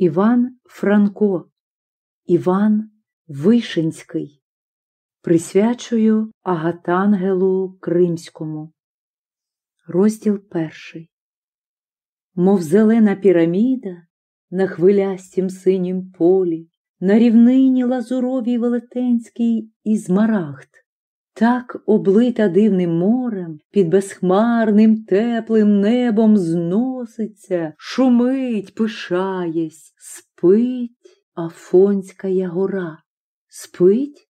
Іван Франко, Іван Вишинський. Присвячую Агатангелу Кримському. Розділ перший. Мов зелена піраміда на хвилястім синім полі, на рівнині лазуровій велетенській і змарагд, так облита дивним морем, під безхмарним теплим небом зноситься, шумить, пишаєсь, спить Афонська гора. Спить?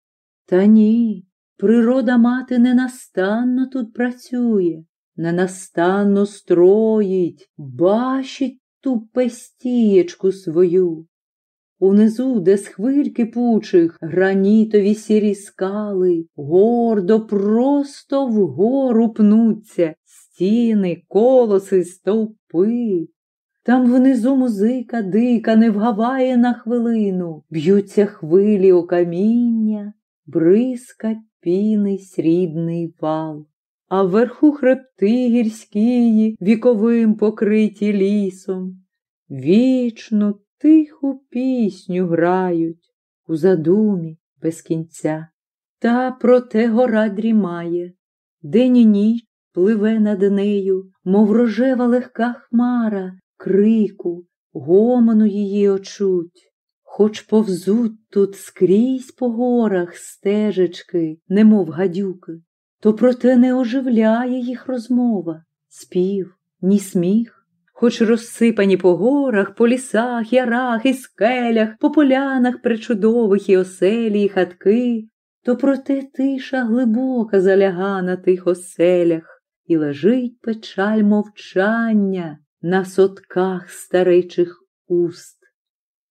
Та ні. Природа мати ненастанно тут працює, ненастанно строїть, бачить ту пестієчку свою. Унизу, де з хвиль кипучих гранітові сірі скали, гордо просто вгору пнуться стіни, колоси, стовпи. Там внизу музика дика не вгаває на хвилину, б'ються хвилі о каміння, бризка піни срібний вал. А вверху хребти гірськії, віковим покриті лісом, вічно тиху пісню грають у задумі без кінця. Та проте гора дрімає, день і ніч пливе над нею, мов рожева легка хмара, крику, гомону її очуть. Хоч повзуть тут скрізь по горах стежечки, немов гадюки, то проте не оживляє їх розмова, спів, ні сміх хоч розсипані по горах, по лісах, ярах і скелях, по полянах причудових і оселі, і хатки, то проте тиша глибока заляга на тих оселях, і лежить печаль мовчання на сотках старичих уст.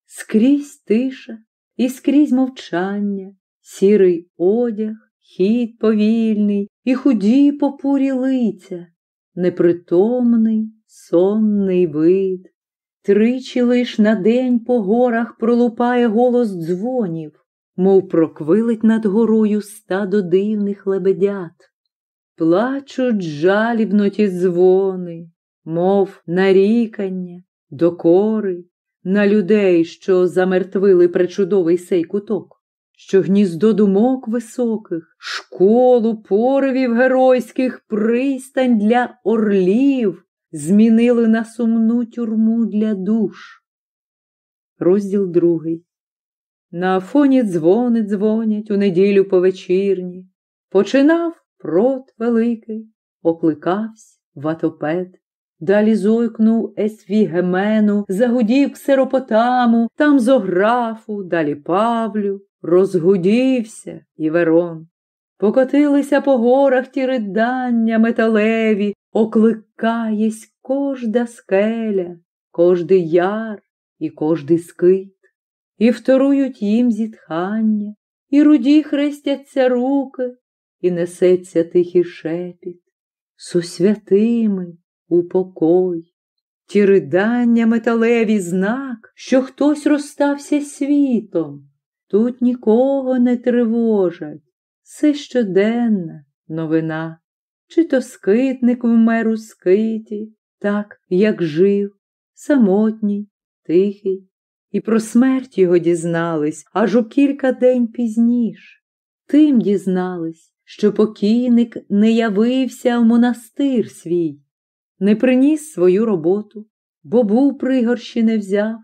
Скрізь тиша і скрізь мовчання, сірий одяг, хід повільний і худі попурі лиця, непритомний сонний вид. Тричі лиш на день по горах пролупає голос дзвонів, мов проквилить над горою стадо дивних лебедят. Плачуть жалібно ті дзвони, мов нарікання, докори на людей, що замертвили пречудовий сей куток, що гніздо думок високих, школу поривів геройських пристань для орлів змінили на сумну тюрму для душ. Розділ другий. На фоні дзвони дзвонять у неділю повечірні. Починав прот великий, окликавсь ватопед. Далі зойкнув Есвігемену, загудів ксеропотаму, там зографу, далі Павлю, розгудівся і Верон. Покотилися по горах ті ридання металеві, окликаєсь кожда скеля, кождий яр і кождий скит, і вторують їм зітхання, і руді хрестяться руки, і несеться тихий шепіт. Сусвятими упокой. Ті ридання металеві знак, що хтось розстався світом, тут нікого не тривожать. Це щоденна новина чи то скитник вмер у скиті, так, як жив, самотній, тихий, і про смерть його дізнались аж у кілька день пізніш. Тим дізнались, що покійник не явився в монастир свій, не приніс свою роботу, бо був пригорщі не взяв,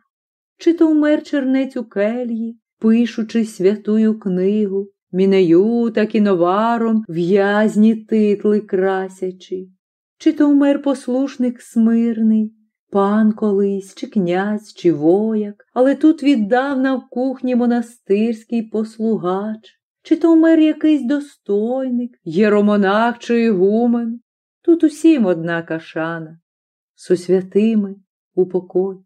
чи то вмер чернець у кельї, пишучи святую книгу, Мінею та кіноваром в'язні титли красячи, чи то вмер послушник смирний, пан колись, чи князь, чи вояк, але тут віддавна в кухні монастирський послугач, чи то вмер якийсь достойник, єромонах чи ігумен, тут усім одна кашана, сосвятими упокой.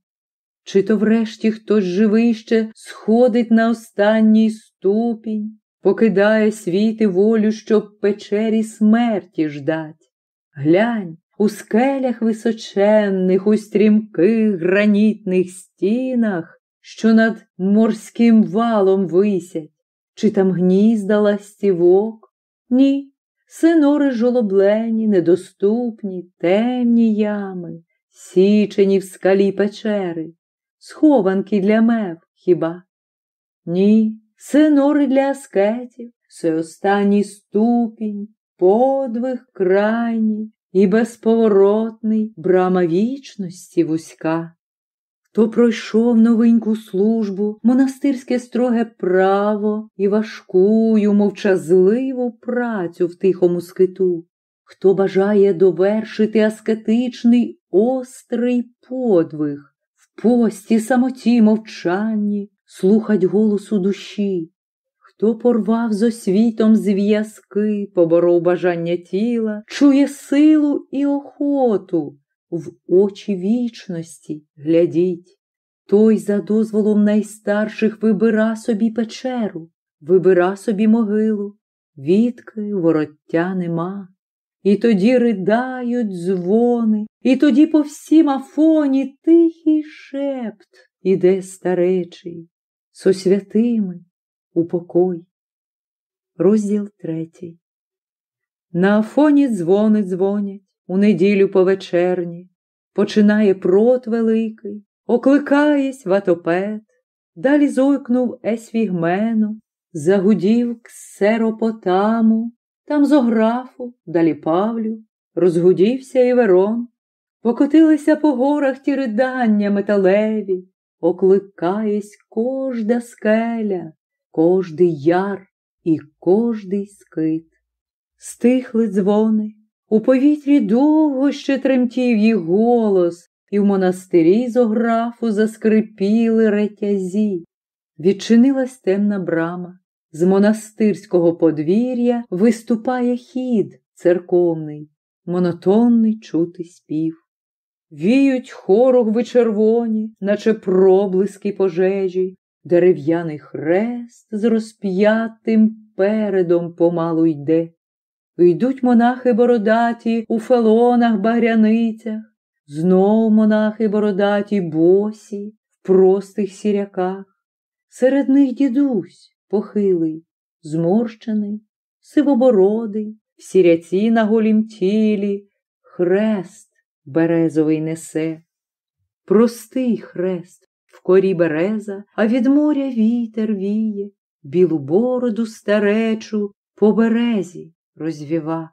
Чи то врешті хтось живий ще сходить на останній ступінь, покидає світ і волю, щоб печері смерті ждать. Глянь, у скелях височенних, у стрімких гранітних стінах, що над морським валом висять, чи там гнізда ластівок? Ні, синори жолоблені, недоступні, темні ями, січені в скалі печери, схованки для мев хіба? Ні, це нори для аскетів, це останній ступінь, подвиг крайній і безповоротний брама вічності вузька. Хто пройшов новеньку службу, монастирське строге право і важкую, мовчазливу працю в тихому скиту, хто бажає довершити аскетичний острий подвиг, в пості самоті мовчанні, слухать голосу душі, хто порвав з освітом зв'язки, поборов бажання тіла, чує силу і охоту в очі вічності глядіть. Той за дозволом найстарших вибира собі печеру, вибира собі могилу, відки вороття нема. І тоді ридають дзвони, і тоді по всім афоні тихий шепт іде старечий, со святими у покой. Розділ третій. На афоні дзвони дзвонять у неділю по вечерні, починає прот великий, окликаєсь ватопед, далі зойкнув есвігмену, загудів ксеропотаму, там зографу, далі Павлю, розгудівся і Верон, покотилися по горах ті ридання металеві, окликаєсь кожда скеля, кождий яр і кождий скит. Стихли дзвони, у повітрі довго ще тремтів їх голос, і в монастирі зографу заскрипіли ретязі. Відчинилась темна брама. З монастирського подвір'я виступає хід церковний, монотонний чути спів. Віють хорогви червоні, наче проблиски пожежі, дерев'яний хрест з розп'ятим передом помалу йде. Йдуть монахи бородаті у фелонах багряницях, знов монахи бородаті босі в простих сіряках. Серед них дідусь похилий, зморщений, сивобородий, в сіряці на голім тілі, хрест березовий несе. Простий хрест в корі береза, а від моря вітер віє, білу бороду старечу по березі розвіва,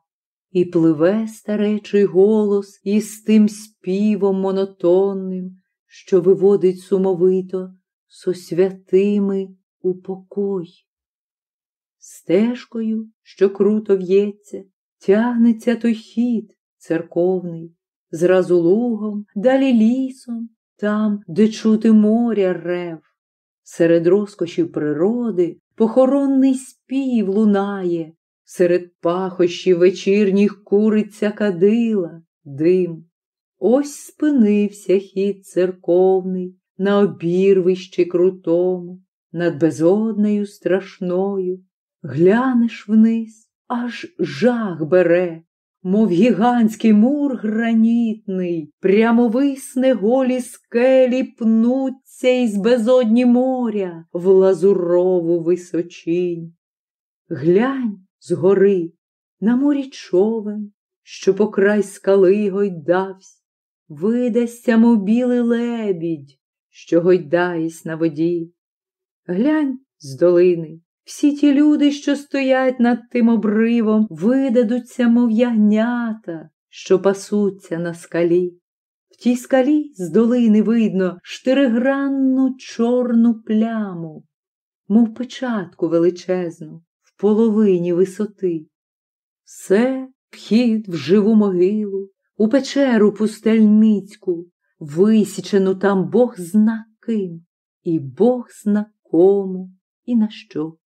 і пливе старечий голос із тим співом монотонним, що виводить сумовито со святими у покой. Стежкою, що круто в'ється, тягнеться той хід церковний, зразу лугом, далі лісом, там, де чути моря рев. Серед розкошів природи похоронний спів лунає, серед пахощів вечірніх куриця кадила, дим. Ось спинився хід церковний на обірвищі крутому, над безоднею страшною. Глянеш вниз, аж жах бере, мов гігантський мур гранітний, прямо висне голі скелі пнуться із безодні моря в лазурову височинь. Глянь згори на морі човен, що по край скали гойдавсь, видасться, мов білий лебідь, що гойдаєсь на воді. Глянь з долини, всі ті люди, що стоять над тим обривом, видадуться, мов ягнята, що пасуться на скалі. В тій скалі з долини видно штиригранну чорну пляму, мов печатку величезну в половині висоти. Все вхід в живу могилу, у печеру пустельницьку, висічену там Бог зна ким, і Бог зна кому і на що.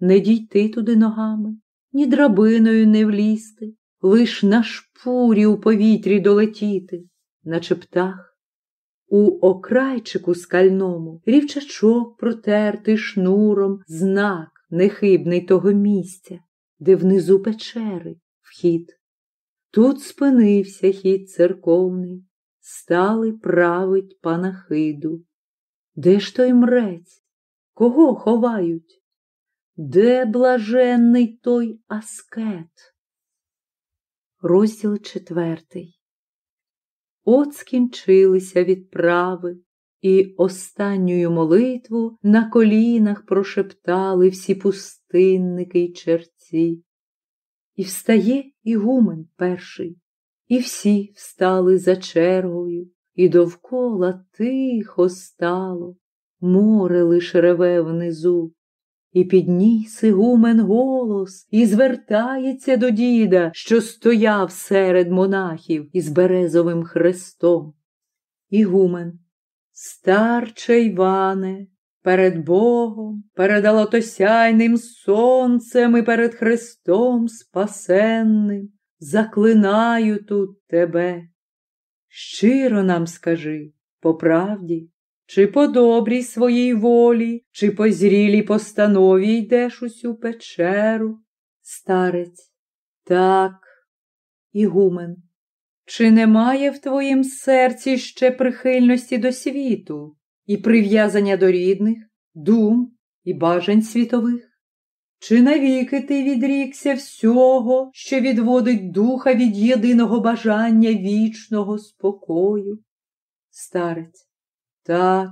Не дійти туди ногами, ні драбиною не влізти, лиш на шпурі у повітрі долетіти, наче птах. У окрайчику скальному рівчачок протертий шнуром, знак нехибний того місця, де внизу печери вхід. Тут спинився хід церковний, стали править панахиду. Де ж той мрець? Кого ховають? Де блаженний той аскет? Розділ четвертий. От скінчилися відправи, І останню молитву на колінах прошептали всі пустинники й черці. І встає ігумен перший, і всі встали за чергою, і довкола тихо стало, море лиш реве внизу. І підніс ігумен голос і звертається до діда, що стояв серед монахів із березовим хрестом. Ігумен, старче Іване, перед Богом, перед алотосяйним сонцем і перед Христом Спасенним, заклинаю тут тебе. Щиро нам скажи, по правді, чи по добрій своїй волі, чи по зрілій постанові йдеш усю печеру? Старець, так, Ігумен, чи немає в твоїм серці ще прихильності до світу і прив'язання до рідних, дум і бажань світових? Чи навіки ти відрікся всього, що відводить духа від єдиного бажання вічного спокою? Старець, так,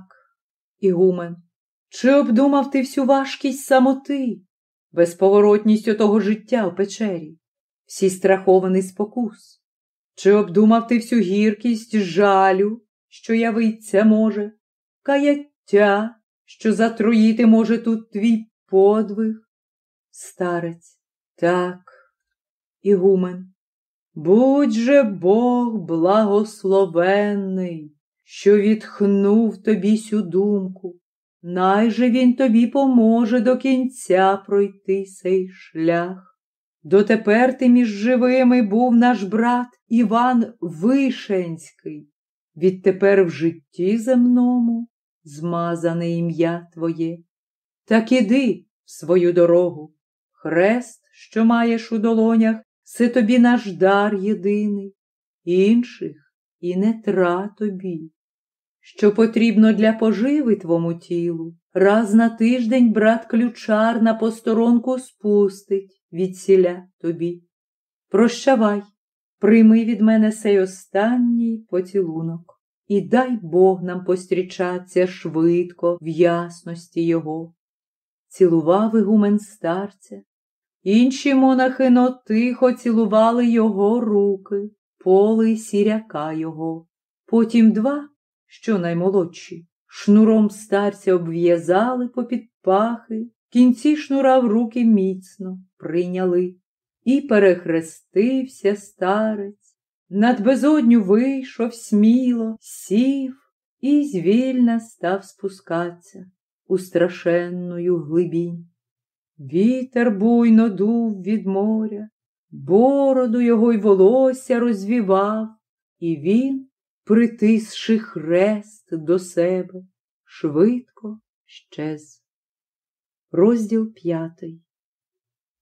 Ігумен, чи обдумав ти всю важкість самоти, безповоротність отого життя в печері, всі страхований спокус? Чи обдумав ти всю гіркість жалю, що явиться може, каяття, що затруїти може тут твій подвиг? Старець, так, Ігумен, будь же Бог благословенний що відхнув тобі сю думку, найже він тобі поможе до кінця пройти сей шлях. Дотепер ти між живими був наш брат Іван Вишенський, відтепер в житті земному змазане ім'я твоє. Так іди в свою дорогу, хрест, що маєш у долонях, це тобі наш дар єдиний, інших і не тра тобі що потрібно для поживи твому тілу. Раз на тиждень брат ключар на посторонку спустить відсіля тобі. Прощавай, прийми від мене сей останній поцілунок, і дай Бог нам пострічаться швидко в ясності його. Цілував ігумен старця, інші монахи тихо цілували його руки, поли сіряка його. Потім два що наймолодші, шнуром старця обв'язали попід пахи, кінці шнура в руки міцно прийняли, і перехрестився старець, над безодню вийшов сміло, сів і звільна став спускатися у страшенную глибінь. Вітер буйно дув від моря, бороду його й волосся розвівав, і він притисши хрест до себе, швидко щез. Розділ п'ятий.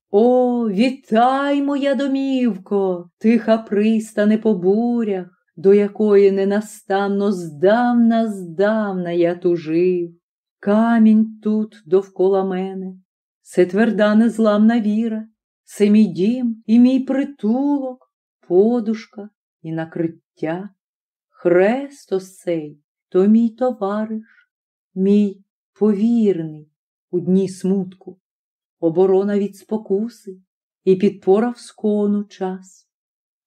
О, вітай, моя домівко, тиха пристане по бурях, до якої ненастанно здавна, здавна я тужив. Камінь тут довкола мене, це тверда незламна віра, це мій дім і мій притулок, подушка і накриття. Хрестос цей то мій товариш, мій повірний у дні смутку, оборона від спокуси і підпора в скону час.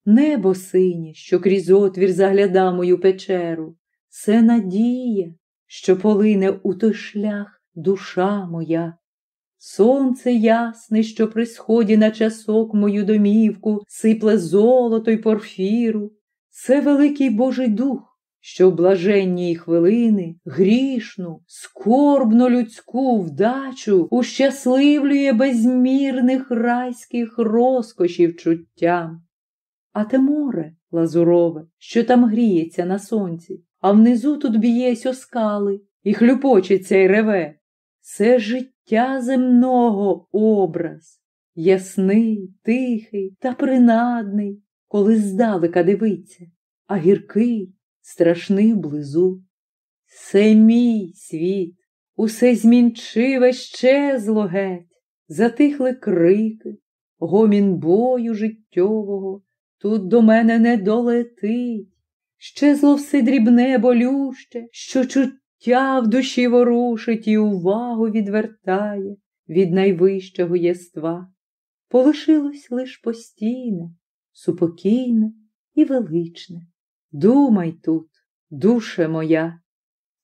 Небо синє, що крізь отвір загляда мою печеру, це надія, що полине у той шлях душа моя. Сонце ясне, що при сході на часок мою домівку сипле золото й порфіру. Це великий Божий Дух, що в блаженній хвилини грішну, скорбну людську вдачу ущасливлює безмірних райських розкошів чуттям. А те море лазурове, що там гріється на сонці, а внизу тут б'єсь о скали і хлюпочеться й реве. Це життя земного образ, ясний, тихий та принадний коли здалека дивиться, а гіркий, страшний вблизу. Це мій світ, усе змінчиве щезло геть, затихли крики, гомін бою життєвого тут до мене не долетить. Щезло все дрібне болюще, що чуття в душі ворушить і увагу відвертає від найвищого єства. Полишилось лиш постійне, супокійне і величне. Думай тут, душе моя.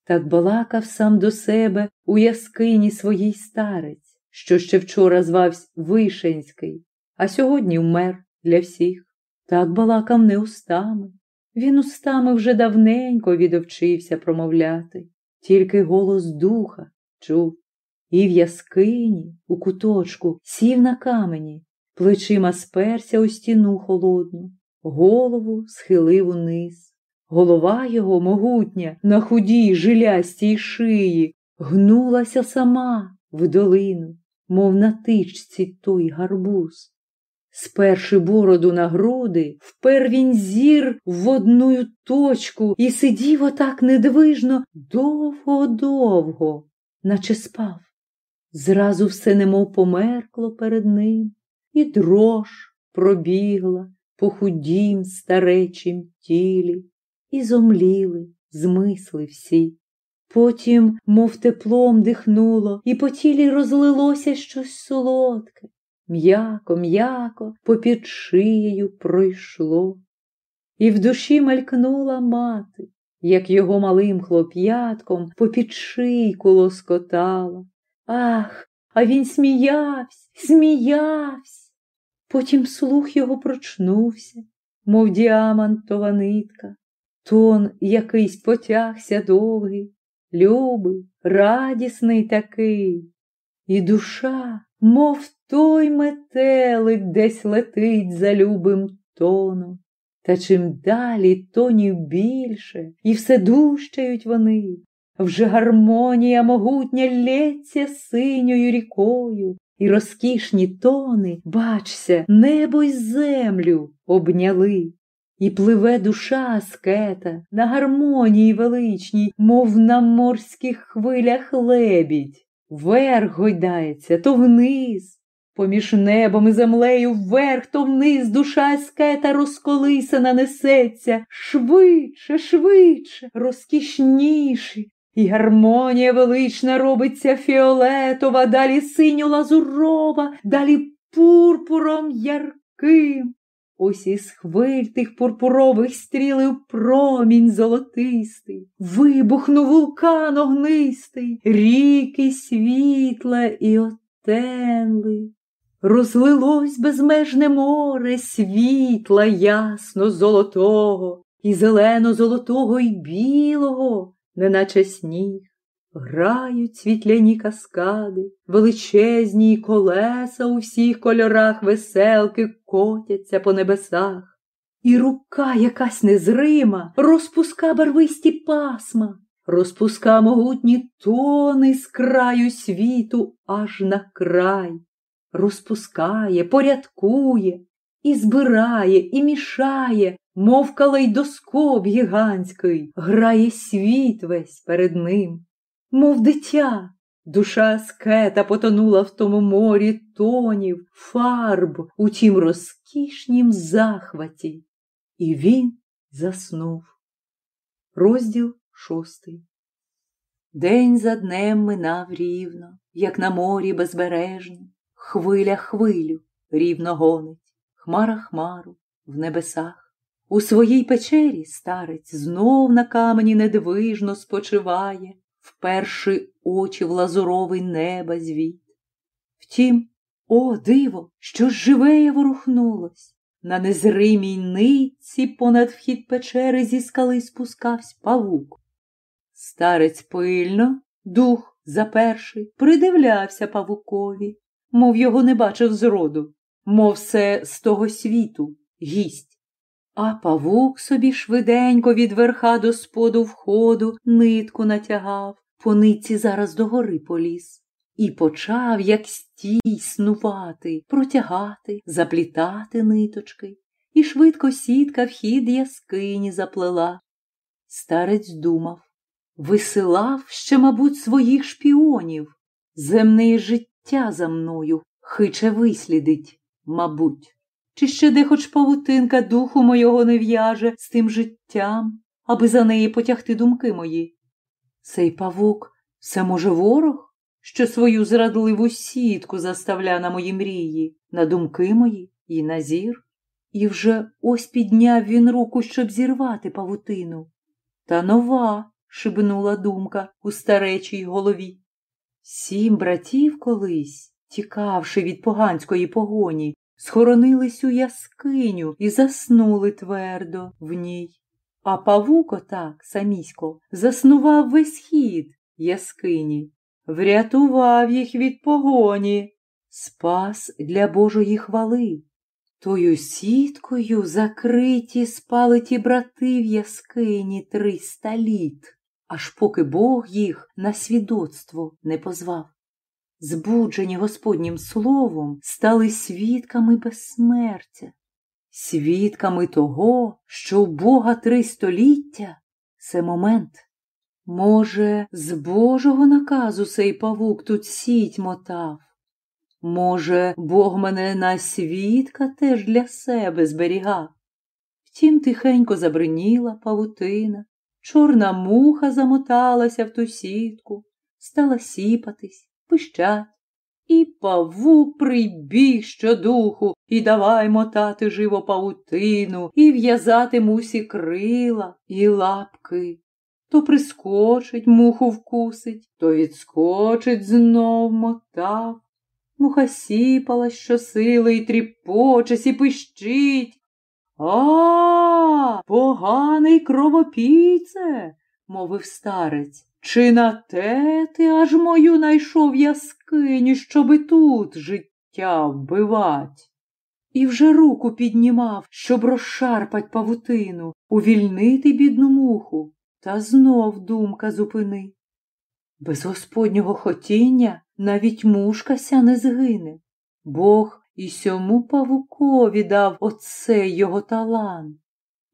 Так балакав сам до себе у яскині своїй старець, що ще вчора звався Вишенський, а сьогодні вмер для всіх. Так балакав не устами. Він устами вже давненько відовчився промовляти, тільки голос духа чув. І в яскині, у куточку, сів на камені, плечима сперся у стіну холодну, голову схилив униз. Голова його могутня на худій жилястій шиї гнулася сама в долину, мов на тичці той гарбуз. Сперши бороду на груди, впер він зір в одну точку і сидів отак недвижно довго-довго, наче спав. Зразу все немов померкло перед ним, і дрож пробігла по худім старечім тілі, і зомліли змисли всі. Потім, мов теплом дихнуло, і по тілі розлилося щось солодке. М'яко, м'яко попід шиєю пройшло. І в душі мелькнула мати, як його малим хлоп'ятком попід шийку лоскотала. Ах, а він сміявся, сміявся. Потім слух його прочнувся, мов діамантова нитка. Тон якийсь потягся довгий, любий, радісний такий, і душа, мов той метелик десь летить за любим тоном. Та чим далі тонів більше, і все дужчають вони, вже гармонія могутня лється синьою рікою, і розкішні тони, бачся, небо й землю обняли. І пливе душа аскета на гармонії величній, мов на морських хвилях лебідь. Вверх гойдається, то вниз, поміж небом і землею вверх, то вниз душа аскета розколисана несеться, швидше, швидше, розкішніші, і гармонія велична робиться фіолетова, далі синьо лазурова, далі пурпуром ярким. Ось із хвиль тих пурпурових стрілив промінь золотистий, вибухнув вулкан огнистий, ріки світла і отенли. Розлилось безмежне море світла ясно золотого, і зелено золотого, і білого, неначе сніг. Грають світляні каскади, величезні колеса у всіх кольорах веселки котяться по небесах, і рука якась незрима розпуска барвисті пасма, розпуска могутні тони з краю світу аж на край, розпускає, порядкує, і збирає, і мішає, мов калейдоскоп гігантський, грає світ весь перед ним мов дитя. Душа скета потонула в тому морі тонів, фарб у тім розкішнім захваті, і він заснув. Розділ шостий. День за днем минав рівно, як на морі безбережні, хвиля хвилю рівно гонить, хмара хмару в небесах. У своїй печері старець знов на камені недвижно спочиває вперши очі в лазуровий неба звіт. Втім, о, диво, що живеє ворухнулось. На незримій нитці понад вхід печери зі скали спускався павук. Старець пильно, дух заперший, придивлявся павукові, мов його не бачив зроду, мов все з того світу гість. А павук собі швиденько від верха до споду входу нитку натягав, по нитці зараз догори поліз. І почав, як стій, снувати, протягати, заплітати ниточки, і швидко сітка вхід яскині заплела. Старець думав висилав ще, мабуть, своїх шпіонів. Земне життя за мною хиче вислідить, мабуть. Чи ще де хоч павутинка духу мого не в'яже з тим життям, аби за неї потягти думки мої? Сей павук все може ворог, що свою зрадливу сітку заставля на мої мрії, на думки мої і на зір. І вже ось підняв він руку, щоб зірвати павутину. Та нова, шибнула думка у старечій голові. Сім братів колись, тікавши від поганської погоні, схоронились у яскиню і заснули твердо в ній. А павук отак самісько заснував весь хід яскині, врятував їх від погоні, спас для Божої хвали. Тою сіткою закриті спали ті брати в яскині триста літ, аж поки Бог їх на свідоцтво не позвав. Збуджені Господнім словом стали свідками безсмертя, свідками того, що у Бога три століття це момент. Може, з Божого наказу сей павук тут сіть мотав. Може, Бог мене на свідка теж для себе зберігав. Втім, тихенько забриніла павутина, чорна муха замоталася в ту сітку, стала сіпатись, пищать. І павук прибіг щодуху, і давай мотати живо павутину, і в'язати мусі крила і лапки. То прискочить, муху вкусить, то відскочить знов мотав. Муха сіпала щосили і тріпочась, і пищить. А, поганий кровопійце, мовив старець. Чи на те ти аж мою найшов яскині, щоби тут життя вбивать? І вже руку піднімав, щоб розшарпать павутину, увільнити бідну муху, та знов думка зупини. Без господнього хотіння навіть мушка ся не згине. Бог і сьому павукові дав оцей його талант.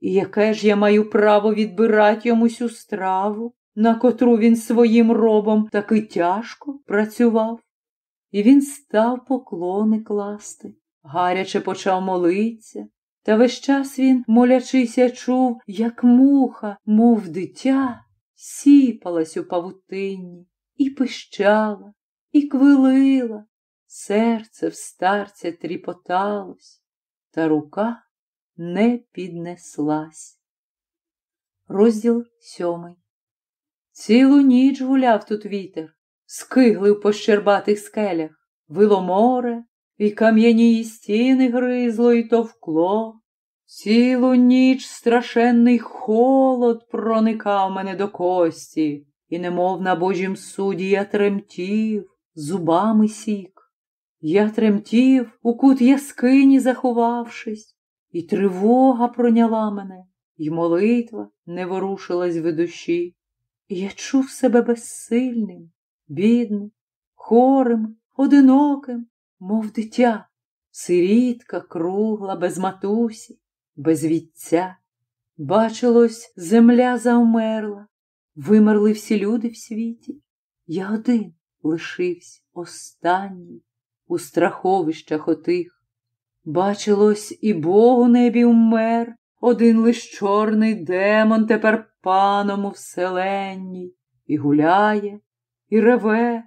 І яке ж я маю право відбирати йому сю страву, на котру він своїм робом таки тяжко працював? І він став поклони класти, гаряче почав молитися, та весь час він, молячися, чув, як муха, мов дитя, сіпалась у павутинні і пищала, і квилила, серце в старця тріпоталось, та рука не піднеслась. Розділ сьомий. Цілу ніч гуляв тут вітер, скиглив по щербатих скелях, вило море, і кам'яні стіни гризло й товкло. Цілу ніч страшенний холод проникав мене до кості, і, немов на божім суді, я тремтів, зубами сік. Я тремтів, у кут яскині заховавшись, і тривога проняла мене, і молитва не ворушилась в душі. Я чув себе безсильним, бідним, хорим, одиноким, мов дитя, сирітка кругла, без матусі, без вітця. Бачилось, земля завмерла, вимерли всі люди в світі. Я один лишився останній у страховищах отих. Бачилось, і Бог у небі вмер, один лиш чорний демон тепер паном у вселенній, і гуляє, і реве.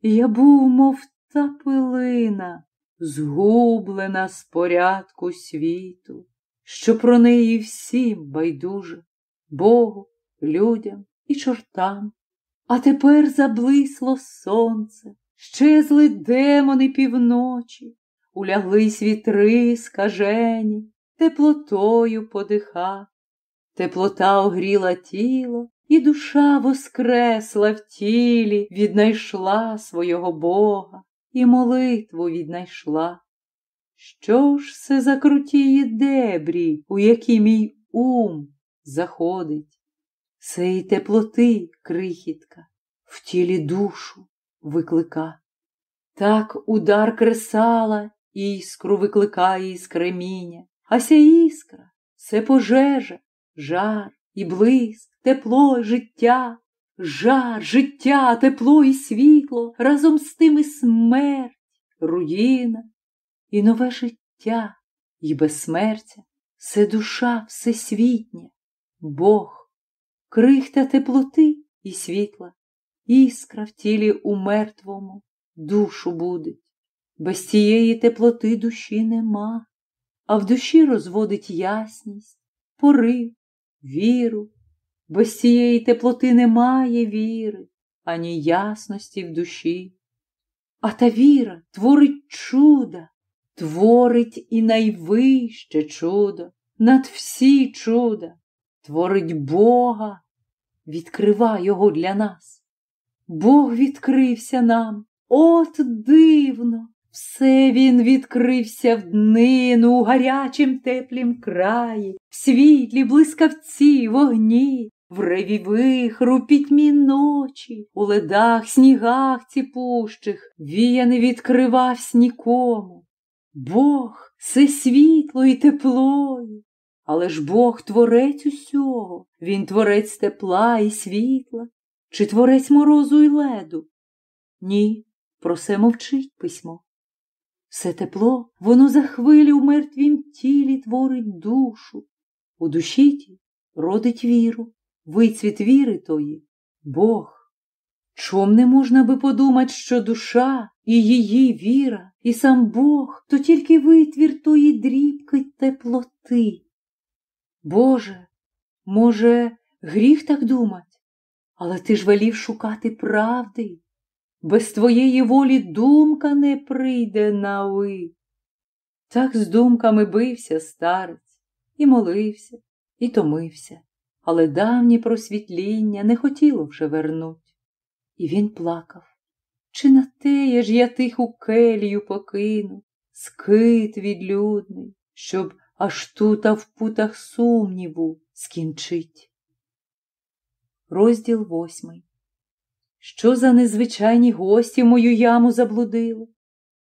І я був, мов та пилина, згублена з порядку світу, що про неї всім байдуже, Богу, людям і чортам. А тепер заблисло сонце, щезли демони півночі, уляглись вітри скажені, теплотою подиха. Теплота огріла тіло, і душа воскресла в тілі, віднайшла свого Бога і молитву віднайшла. Що ж це за крутії дебрі, у які мій ум заходить? Сей теплоти, крихітка, в тілі душу виклика. Так удар кресала, іскру викликає із креміння, а ся іскра це пожежа, жар і блиск, тепло, життя, жар, життя, тепло і світло, разом з тим і смерть, руїна і нове життя, і безсмертя, все душа всесвітня, Бог, крихта теплоти і світла, іскра в тілі у мертвому душу будить. Без цієї теплоти душі нема, а в душі розводить ясність, порив, віру. Без цієї теплоти немає віри, ані ясності в душі. А та віра творить чуда, творить і найвище чудо, над всі чуда, творить Бога, відкрива Його для нас. Бог відкрився нам, от дивно! Все він відкрився в днину у гарячим теплім краї, світлі, блискавці, вогні, в реві вихру пітьмі ночі, у ледах, снігах ціпущих вія не відкривався нікому. Бог все світло і теплою, але ж Бог творець усього, Він творець тепла і світла, чи творець морозу й леду? Ні, про все мовчить письмо. Все тепло, воно за хвилі у мертвім тілі творить душу, у душі ті родить віру, вицвіт віри тої Бог. Чом не можна би подумать, що душа і її віра, і сам Бог то тільки витвір тої дрібки теплоти. Боже, може, гріх так думать, але ти ж велів шукати правди. Без твоєї волі думка не прийде на ви. Так з думками бився старець, і молився, і томився, але давнє просвітління не хотіло вже вернуть. І він плакав. Чи на теє ж я тиху келію покину, скит відлюдний, щоб аж тута в путах сумніву скінчить. Розділ восьмий що за незвичайні гості мою яму заблудили?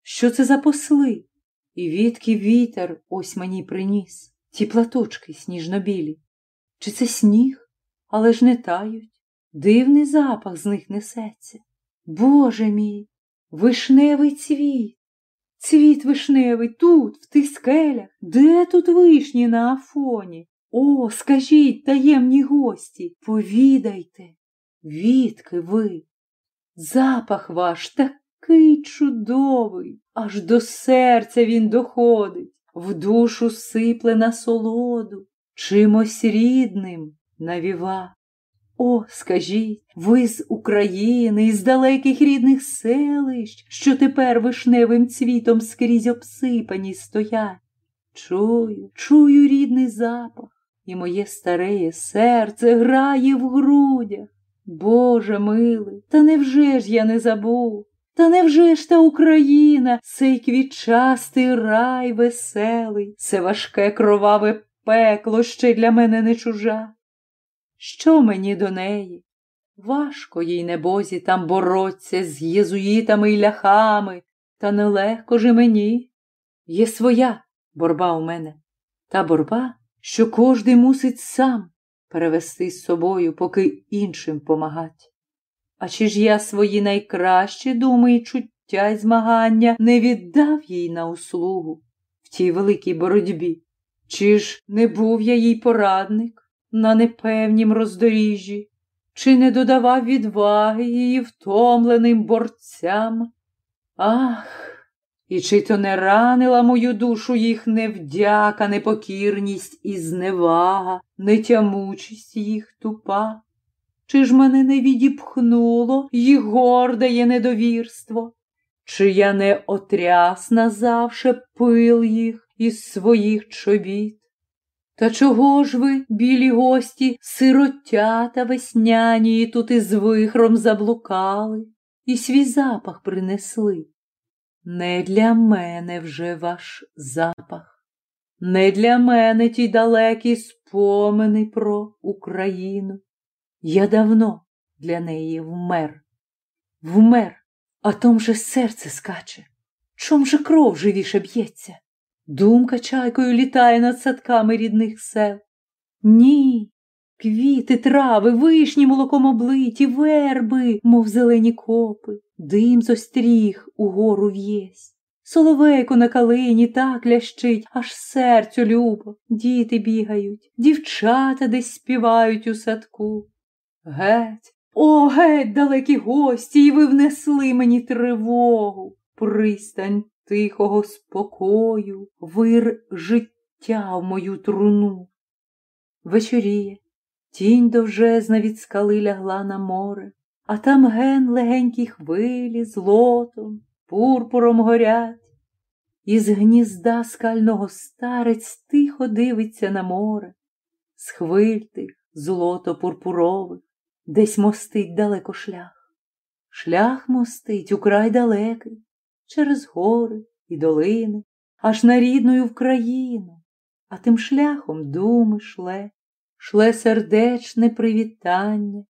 Що це за посли? І відки вітер ось мені приніс, ті платочки сніжно-білі. Чи це сніг, але ж не тають, дивний запах з них несеться. Боже мій, вишневий цвіт, цвіт вишневий тут, в тих скелях, де тут вишні на афоні? О, скажіть, таємні гості, повідайте, відки ви? Запах ваш такий чудовий, аж до серця він доходить, в душу сипле на солоду, чимось рідним навіва. О, скажіть, ви з України, із далеких рідних селищ, що тепер вишневим цвітом скрізь обсипані стоять. Чую, чую рідний запах, і моє стареє серце грає в грудях. Боже милий, та невже ж я не забув? Та невже ж та Україна, сей квітчастий рай веселий, це важке кроваве пекло ще для мене не чужа? Що мені до неї? Важко їй небозі там бороться з єзуїтами й ляхами, та нелегко ж і мені. Є своя борба у мене, та борба, що кожний мусить сам перевести з собою, поки іншим помагать. А чи ж я свої найкращі думи і чуття й змагання не віддав їй на услугу в тій великій боротьбі? Чи ж не був я їй порадник на непевнім роздоріжжі, чи не додавав відваги її втомленим борцям? Ах! І чи то не ранила мою душу їх невдяка, непокірність і зневага, нетямучість їх тупа? Чи ж мене не відіпхнуло їх гордеє недовірство? Чи я не отряс назавше пил їх із своїх чобіт? Та чого ж ви, білі гості, сиротята весняні, тут із вихром заблукали і свій запах принесли? Не для мене вже ваш запах, не для мене ті далекі спомини про Україну. Я давно для неї вмер, вмер, а том же серце скаче, чом же кров живіше б'ється. Думка чайкою літає над садками рідних сел. Ні, квіти, трави, вишні молоком облиті, верби, мов зелені копи, дим зостріг угору в'єсть. Соловейко на калині так лящить, аж серцю любо. Діти бігають, дівчата десь співають у садку. Геть, О, геть, далекі гості, і ви внесли мені тривогу, пристань тихого спокою, вир життя в мою труну. Вечоріє, тінь довжезна від скали лягла на море, а там ген легенькі хвилі злотом, пурпуром горять. Із гнізда скального старець тихо дивиться на море, з хвиль тих злото пурпурових, десь мостить далеко шлях. Шлях мостить украй далекий, через гори і долини, аж на рідною Вкраїну, а тим шляхом думи шле, шле сердечне привітання,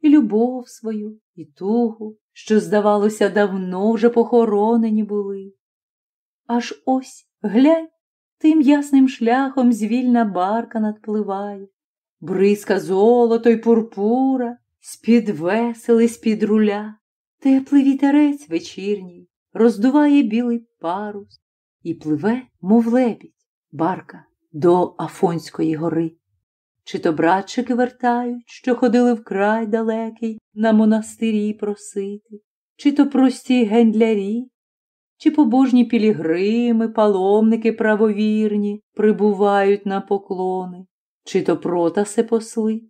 і любов свою, і тугу, що, здавалося, давно вже похоронені були. Аж ось глянь, тим ясним шляхом звільна барка надпливає, бризка золото й пурпура, з-під весели, з-під руля, теплий вітерець вечірній, роздуває білий парус і пливе, мов лебідь, барка до Афонської гори. Чи то братчики вертають, що ходили в край далекий на монастирі просити, чи то прості гендлярі, чи побожні пілігрими, паломники правовірні прибувають на поклони, чи то протаси посли.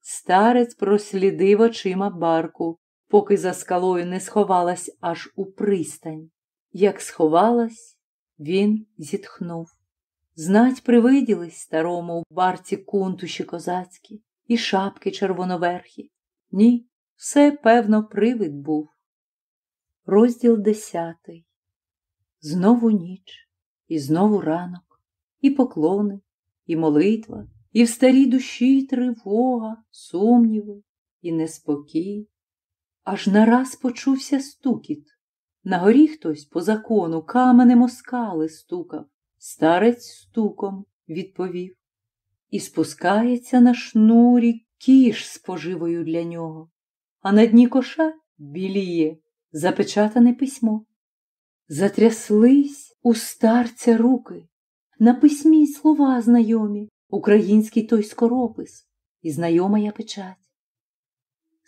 Старець прослідив очима барку, поки за скалою не сховалась аж у пристань. Як сховалась, він зітхнув. Знать привиділись старому у барці кунтуші козацькі і шапки червоноверхі. Ні, все, певно, привид був. Розділ десятий. Знову ніч, і знову ранок, і поклони, і молитва, і в старій душі тривога, сумніви і неспокій. Аж нараз почувся стукіт. На горі хтось по закону каменем оскали стукав. Старець стуком відповів. І спускається на шнурі кіш з поживою для нього, а на дні коша біліє запечатане письмо. Затряслись у старця руки, на письмі слова знайомі, український той скоропис і знайома я печать.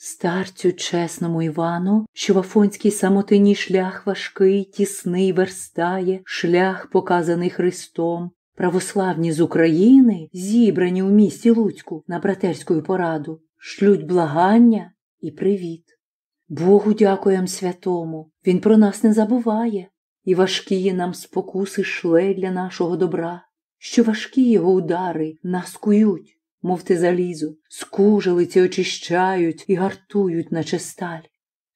Старцю чесному Івану, що в Афонській самотині шлях важкий, тісний верстає, шлях, показаний Христом, православні з України, зібрані у місті Луцьку на братерську пораду, шлють благання і привіт. Богу дякуєм святому, Він про нас не забуває, і важкі нам спокуси шле для нашого добра, що важкі його удари нас кують мов те залізо, скужелиці очищають і гартують, наче сталь.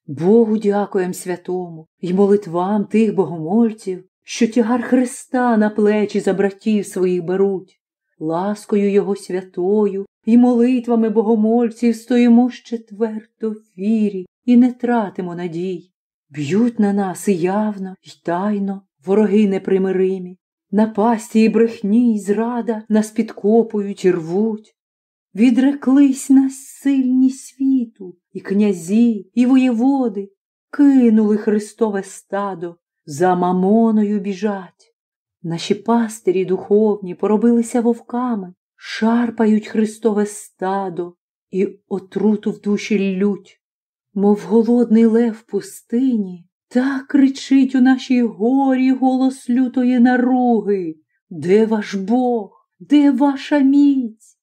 Богу дякуєм святому й молитвам тих богомольців, що тягар Христа на плечі за братів своїх беруть, ласкою Його святою і молитвами богомольців стоїмо ще твердо в вірі і не тратимо надій. Б'ють на нас і явно, й тайно вороги непримиримі, напасті і брехні, й зрада нас підкопують і рвуть. Відреклись нас сильні світу, і князі, і воєводи, кинули Христове стадо, за мамоною біжать. Наші пастирі духовні поробилися вовками, шарпають Христове стадо і отруту в душі лють, мов голодний лев в пустині, так кричить у нашій горі голос лютої наруги. Де ваш Бог? Де ваша міць?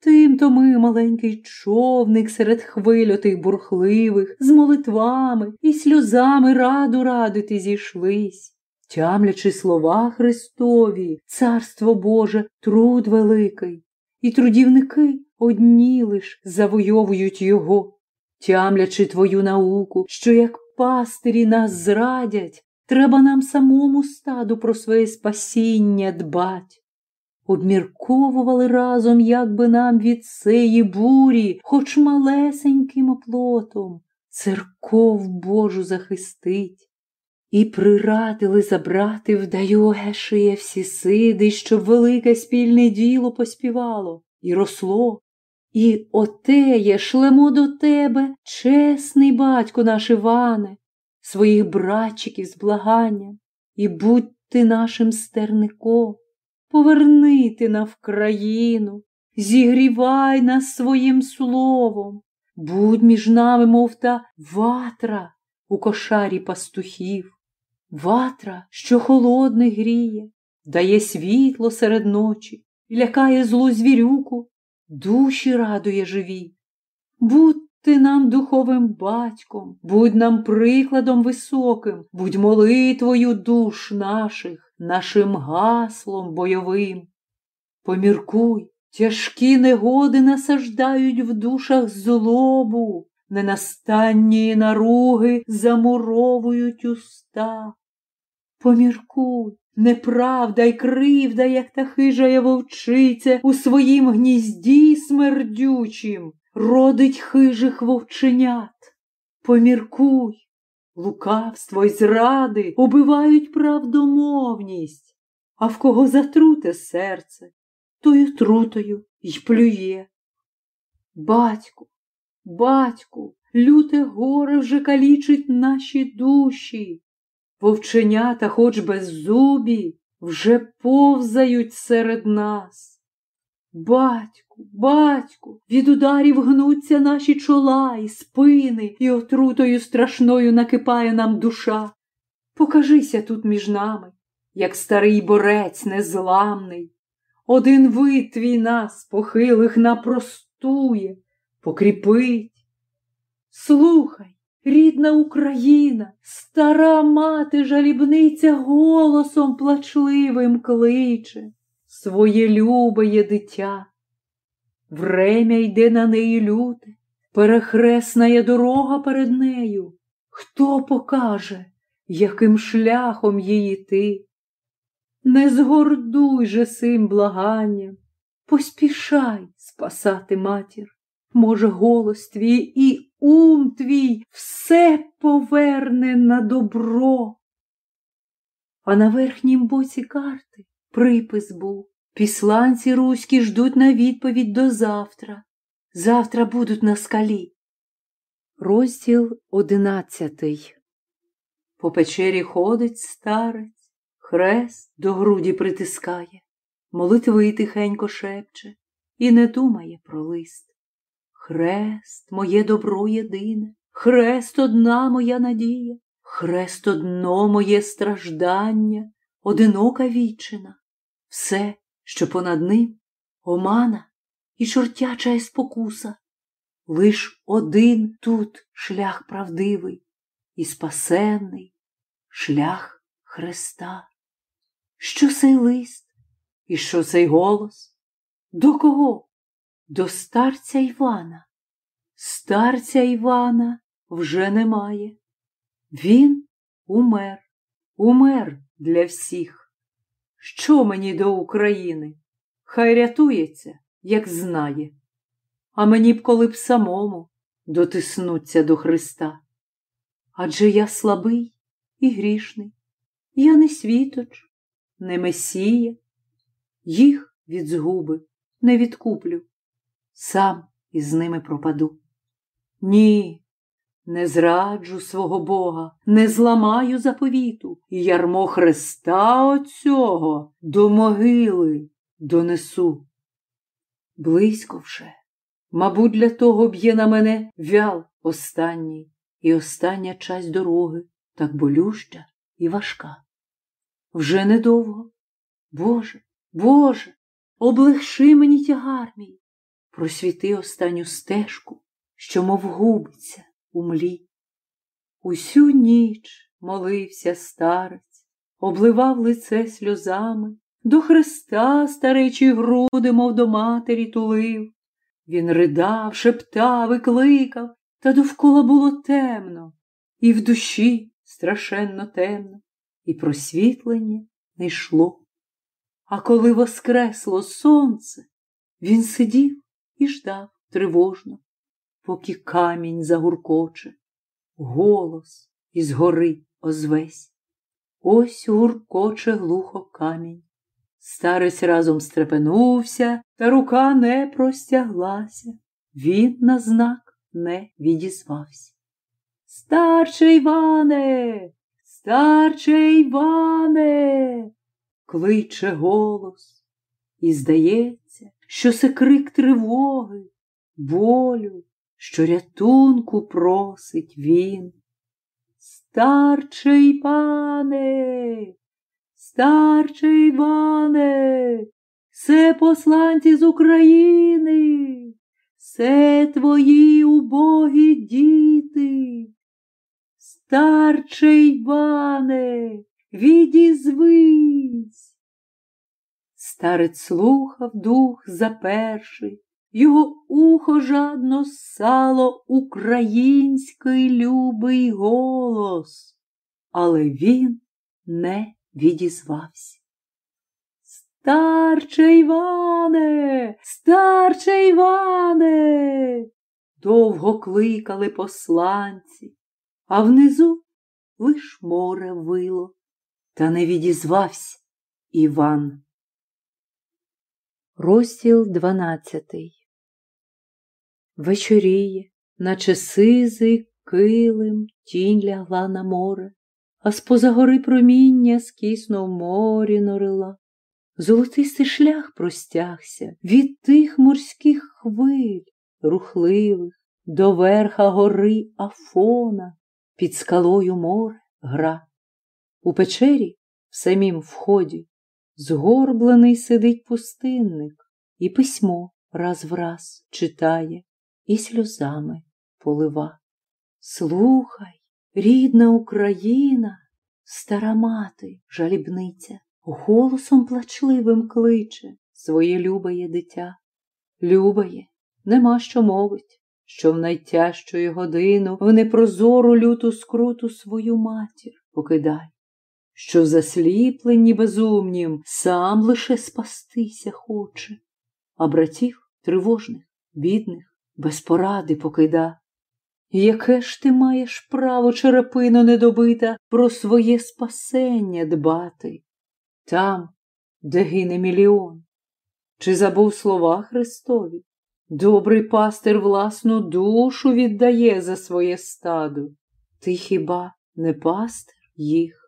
Тим-то ми, маленький човник серед хвиль отих бурхливих, з молитвами і сльозами раду радити зійшлись, тямлячи слова Христові, Царство Боже, труд великий, і трудівники одні лиш завойовують його, тямлячи твою науку, що як пастирі нас зрадять, треба нам самому стаду про своє спасіння дбать обмірковували разом, як би нам від цієї бурі, хоч малесеньким оплотом, церков Божу захистить. І прирадили забрати в Дайогешиє всі сиди, щоб велике спільне діло поспівало і росло. І отеє шлемо до тебе, чесний батько наш Іване, своїх братчиків з благанням, і будь ти нашим стерником поверни ти на Вкраїну, зігрівай нас своїм словом, будь між нами, мов та ватра у кошарі пастухів, ватра, що холодне гріє, дає світло серед ночі і лякає злу звірюку, душі радує живі. Будь ти нам духовим батьком, будь нам прикладом високим, будь молитвою душ наших, нашим гаслом бойовим. Поміркуй, тяжкі негоди насаждають в душах злобу, ненастанні наруги замуровують уста. Поміркуй, неправда й кривда, як та хижая вовчиця у своїм гнізді смердючим родить хижих вовченят. Поміркуй, лукавство й зради убивають правдомовність, а в кого затруте серце, тою трутою й плює. Батьку, батьку, люте горе вже калічить наші душі. Вовченята, хоч без зубі, вже повзають серед нас. Батьку, батьку, від ударів гнуться наші чола і спини, і отрутою страшною накипає нам душа. Покажися тут між нами, як старий борець незламний. Один вид твій нас, похилих, напростує, покріпить. Слухай, рідна Україна, стара мати жалібниця голосом плачливим кличе своє любеє дитя. Врем'я йде на неї люте, перехресна є дорога перед нею. Хто покаже, яким шляхом її ти? Не згордуй же сим благанням, поспішай спасати матір. Може, голос твій і ум твій все поверне на добро. А на верхнім боці карти припис був. Післанці руські ждуть на відповідь до завтра. Завтра будуть на скалі. Розділ одинадцятий. По печері ходить старець, хрест до груді притискає, молитви тихенько шепче і не думає про лист. Хрест, моє добро єдине, хрест одна моя надія, хрест одно моє страждання, одинока вічина, все, що понад ним омана і чортяча спокуса. Лиш один тут шлях правдивий і спасенний шлях Христа. Що цей лист і що цей голос? До кого? До старця Івана. Старця Івана вже немає. Він умер, умер для всіх. Що мені до України? Хай рятується, як знає. А мені б коли б самому дотиснуться до Христа. Адже я слабий і грішний, я не світоч, не месія, їх від згуби не відкуплю сам із ними пропаду. Ні, не зраджу свого Бога, не зламаю заповіту, і ярмо Христа оцього до могили донесу. Близько вже, мабуть, для того б'є на мене вял останній, і остання часть дороги так болюща і важка. Вже недовго. Боже, Боже, облегши мені тягар мій, просвіти останню стежку, що, мов губиться у млі. Усю ніч молився старець, обливав лице сльозами, до Христа старечі груди, мов до матері, тулив. Він ридав, шептав і кликав, та довкола було темно, і в душі страшенно темно, і просвітлення не йшло. А коли воскресло сонце, він сидів і ждав тривожно, поки камінь загуркоче, голос із гори озвесь. Ось гуркоче глухо камінь. Старець разом стрепенувся, та рука не простяглася. Він на знак не відізвався. Старче Іване, старче Іване, кличе голос, і здається, що це крик тривоги, болю, що рятунку просить він. Старчий пане, старчий Іване, се посланці з України, се твої убогі діти. Старче Іване, відізвись. Старець слухав дух за перший, його ухо жадно сало український любий голос, але він не відізвався. Старче Іване, старче Іване, довго кликали посланці, а внизу лиш море вило, та не відізвався Іван. Розділ дванадцятий Вечоріє, наче сизий килим, тінь лягла на море, а з-поза гори проміння скісно в морі норила. Золотистий шлях простягся від тих морських хвиль, рухливих, до верха гори Афона, під скалою море гра. У печері, в самім вході, згорблений сидить пустинник, і письмо раз в раз читає, і сльозами полива. Слухай, рідна Україна, стара мати, жалібниця, голосом плачливим кличе своє любає дитя. Любає, нема що мовить, що в найтяжчої годину в непрозору люту скруту свою матір покидай, що в засліпленні безумнім сам лише спастися хоче, а братів тривожних, бідних, без поради покида. Яке ж ти маєш право, черепино недобита, про своє спасення дбати? Там, де гине мільйон. Чи забув слова Христові? Добрий пастир власну душу віддає за своє стадо. Ти хіба не пастир їх?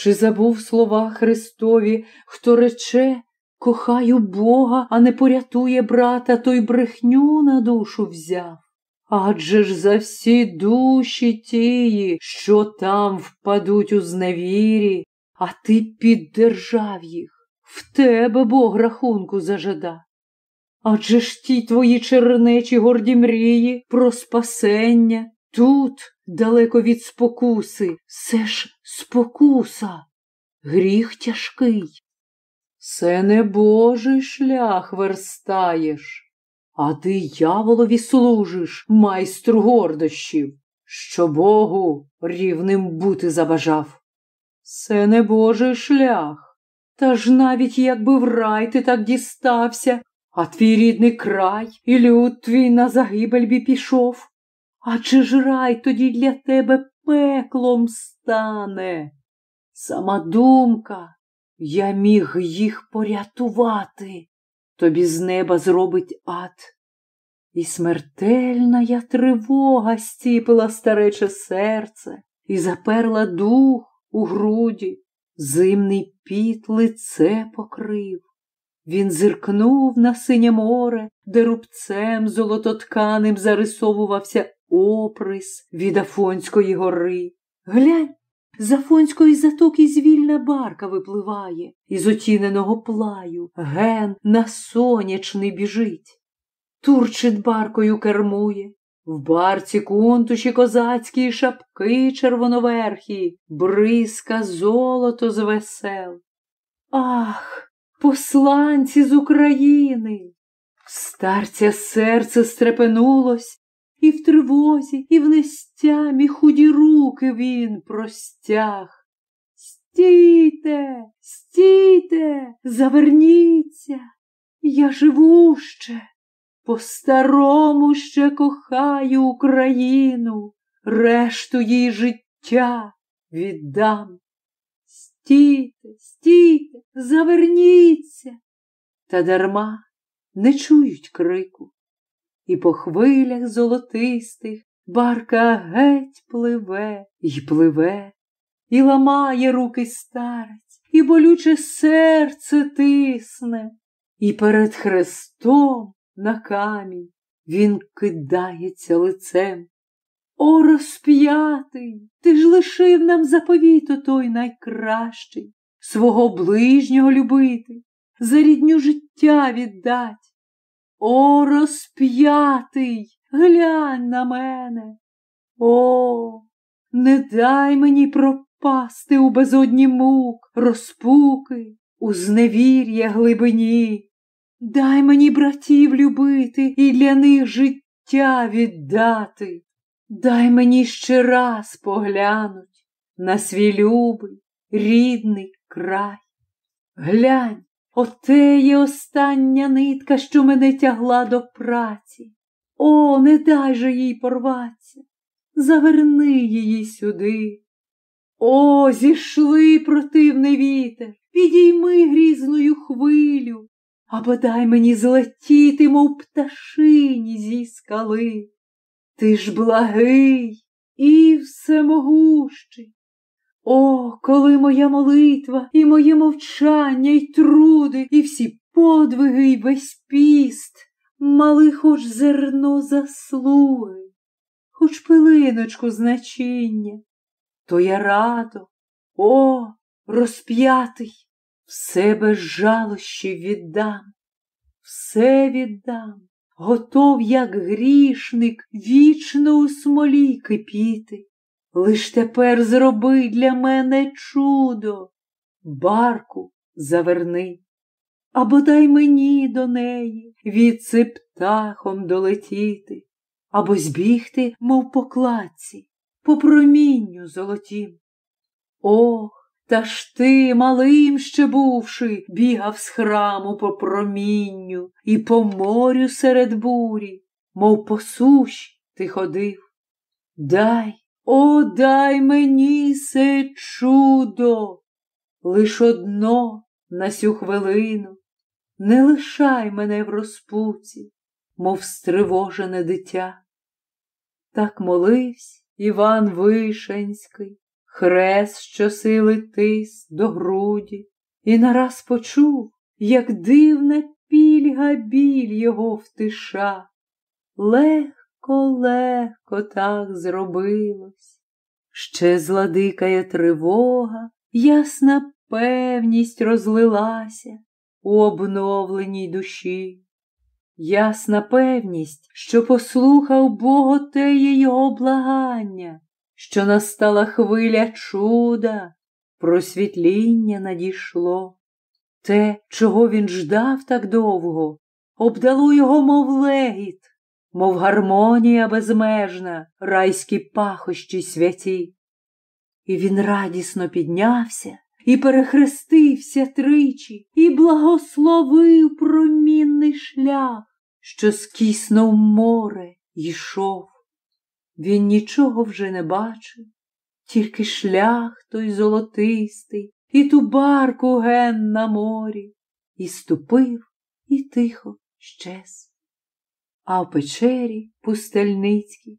Чи забув слова Христові, хто рече, кохаю Бога, а не порятує брата, той брехню на душу взяв? Адже ж за всі душі тії, що там впадуть у зневірі, а ти піддержав їх, в тебе Бог рахунку зажада. Адже ж ті твої чернечі горді мрії про спасення тут, далеко від спокуси, все ж спокуса, гріх тяжкий. Це не Божий шлях верстаєш, а дияволові служиш, майстру гордощів, що Богу рівним бути забажав. Це не Божий шлях. Та ж навіть якби в рай ти так дістався, а твій рідний край і люд твій на загибель бі пішов. Адже ж рай тоді для тебе пеклом стане. Сама думка, я міг їх порятувати, тобі з неба зробить ад. І смертельна я тривога стіпила старече серце і заперла дух у груді, зимний піт лице покрив. Він зиркнув на синє море, де рубцем золототканим зарисовувався оприс від Афонської гори. Глянь, з Афонської затоки звільна барка випливає, із отіненого плаю ген на сонячний біжить. Турчит баркою кермує, в барці кунтуші козацькі шапки червоноверхі, бризка золото з весел. Ах, посланці з України! Старця серце стрепенулось, і в тривозі, і в нестямі худі руки він простяг. Стійте, стійте, заверніться, я живу ще, по-старому ще кохаю Україну, решту їй життя віддам. Стійте, стійте, заверніться, та дарма не чують крику і по хвилях золотистих барка геть пливе й пливе, і ламає руки старець, і болюче серце тисне, і перед хрестом на камінь він кидається лицем. О, розп'ятий, ти ж лишив нам заповіт той найкращий, свого ближнього любити, за рідню життя віддать. О, розп'ятий, глянь на мене. О, не дай мені пропасти у безодні мук, розпуки, у зневір'я глибині. Дай мені братів любити і для них життя віддати. Дай мені ще раз поглянуть на свій любий, рідний край. Глянь, оте є остання нитка, що мене тягла до праці. О, не дай же їй порватися, заверни її сюди. О, зійшли противний вітер, підійми грізною хвилю, або дай мені злетіти, мов пташині зі скали. Ти ж благий і всемогущий. О, коли моя молитва, і моє мовчання, і труди, і всі подвиги, і весь піст мали хоч зерно заслуги, хоч пилиночку значення, то я радо, о, розп'ятий, все без жалощів віддам, все віддам готов, як грішник, вічно у смолі кипіти. Лиш тепер зроби для мене чудо, барку заверни, або дай мені до неї від птахом долетіти, або збігти, мов по кладці, по промінню золотім. Ох, та ж ти, малим ще бувши, бігав з храму по промінню і по морю серед бурі, мов по суші ти ходив. Дай, о, дай мені се чудо, лиш одно на сю хвилину, не лишай мене в розпуці, мов стривожене дитя. Так молився Іван Вишенський, хрест щосили тис до груді, і нараз почув, як дивна пільга біль його втиша. Легко, легко так зробилось. Ще зладикає тривога, ясна певність розлилася у обновленій душі. Ясна певність, що послухав Боготеє його благання, що настала хвиля чуда, просвітління надійшло. Те, чого він ждав так довго, обдало його, мов легіт, мов гармонія безмежна, райські пахощі святі. І він радісно піднявся і перехрестився тричі, і благословив промінний шлях, що скіснув море йшов. Він нічого вже не бачив, тільки шлях той золотистий, і ту барку ген на морі, і ступив, і тихо щез. А в печері пустельницькій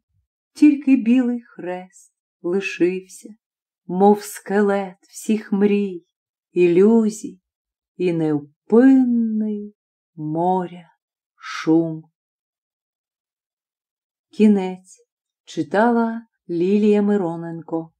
тільки білий хрест лишився, мов скелет всіх мрій, ілюзій і невпинний моря шум. Кінець читала Лілія Мироненко